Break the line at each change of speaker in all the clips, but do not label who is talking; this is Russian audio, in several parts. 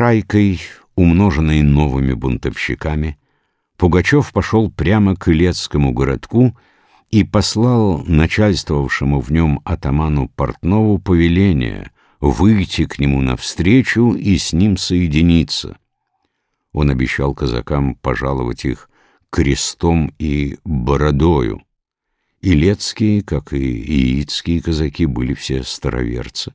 шайкой, умноженной новыми бунтовщиками, Пугачев пошел прямо к Илецкому городку и послал начальствовавшему в нем атаману Портнову повеление выйти к нему навстречу и с ним соединиться. Он обещал казакам пожаловать их крестом и бородою. Илецкие, как и иитские казаки, были все староверцы.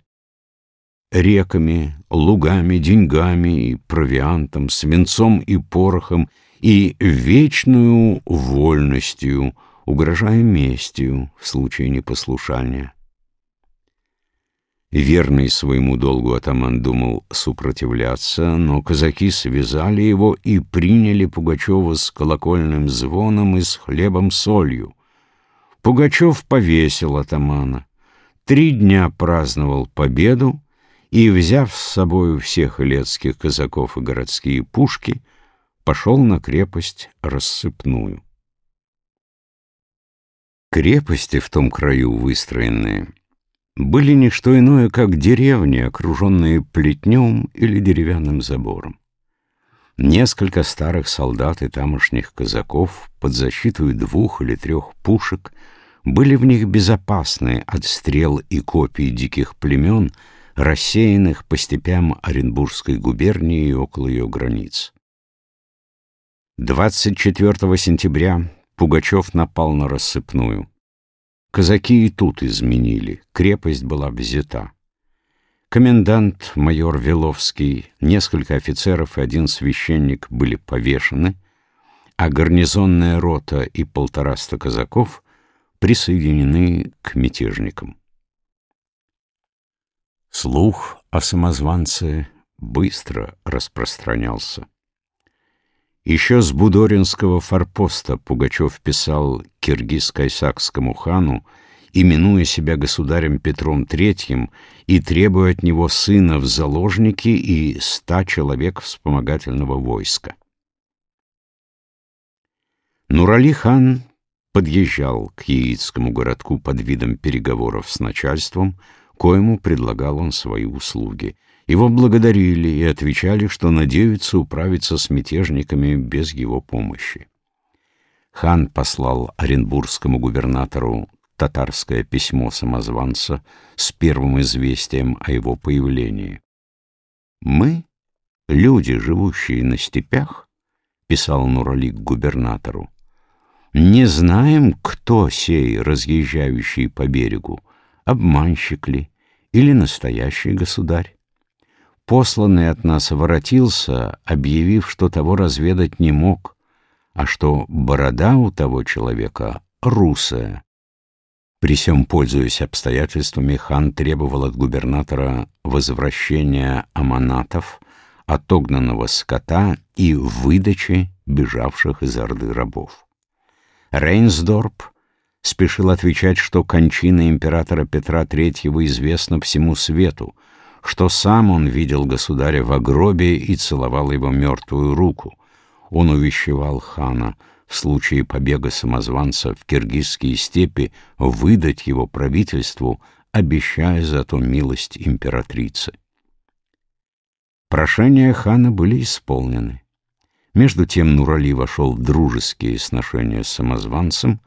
Реками, лугами, деньгами и провиантом, свинцом и порохом и вечную вольностью, угрожая местью в случае непослушания. Верный своему долгу атаман думал сопротивляться, но казаки связали его и приняли Пугачева с колокольным звоном и с хлебом-солью. Пугачев повесил атамана, три дня праздновал победу и, взяв с собою всех илецких казаков и городские пушки, пошел на крепость рассыпную. Крепости в том краю выстроенные были не что иное, как деревни, окруженные плетнем или деревянным забором. Несколько старых солдат и тамошних казаков под защитой двух или трех пушек были в них безопасны от стрел и копий диких племен, рассеянных по степям Оренбургской губернии и около ее границ. 24 сентября Пугачев напал на рассыпную. Казаки и тут изменили, крепость была взята. Комендант, майор Веловский, несколько офицеров и один священник были повешены, а гарнизонная рота и полтораста казаков присоединены к мятежникам. Слух о самозванце быстро распространялся. Еще с Будоринского форпоста Пугачев писал киргиз-кайсакскому хану, именуя себя государем Петром III и требуя от него сына в заложники и ста человек вспомогательного войска. Нурали хан подъезжал к яицкому городку под видом переговоров с начальством, коему предлагал он свои услуги — его благодарили и отвечали, что надеются управиться с мятежниками без его помощи. Хан послал оренбургскому губернатору татарское письмо самозванца с первым известием о его появлении. «Мы, люди, живущие на степях, — писал Нуралик губернатору, — не знаем, кто сей, разъезжающий по берегу, обманщик ли или настоящий государь посланный от нас воротился, объявив, что того разведать не мог, а что борода у того человека русая. При всем пользуясь обстоятельствами, хан требовал от губернатора возвращения аманатов, отогнанного скота и выдачи бежавших из Орды рабов. Рейнсдорп спешил отвечать, что кончина императора Петра III известна всему свету, что сам он видел государя в гробе и целовал его мертвую руку. Он увещевал хана в случае побега самозванца в киргизские степи выдать его правительству, обещая зато милость императрицы. Прошения хана были исполнены. Между тем Нурали вошел в дружеские сношения с самозванцем,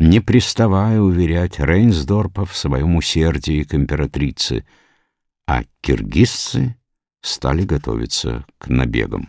не приставая уверять Рейнсдорпа в своем усердии к императрице — а киргизцы стали готовиться к набегам.